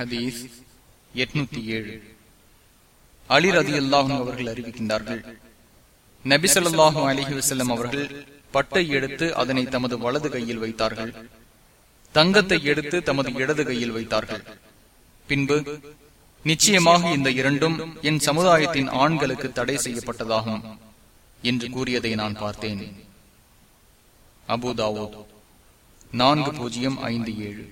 ஹதீஸ் எட்நூத்தி ஏழு. அலி ரதி அல்லாஹும் அவர்கள் அறிவிக்கின்றார்கள். நபிசல்லாஹும் அலிஹி வசல்லம் அவர்கள் பட்டை எடுத்து அதனை தமது வலது கையில் வைத்தார்கள். தங்கத்தை எடுத்து தமது இடது கையில் வைத்தார்கள். பின்பு நிச்சயமாக இந்த இரண்டும் என் சமுதாயத்தின் ஆண்களுக்கு தடை செய்யப்பட்டதாகும் என்று கூறியதை நான் பார்த்தேன். அபுதாவோ நான்கு பூஜ்ஜியம் ஐந்து ஏழு.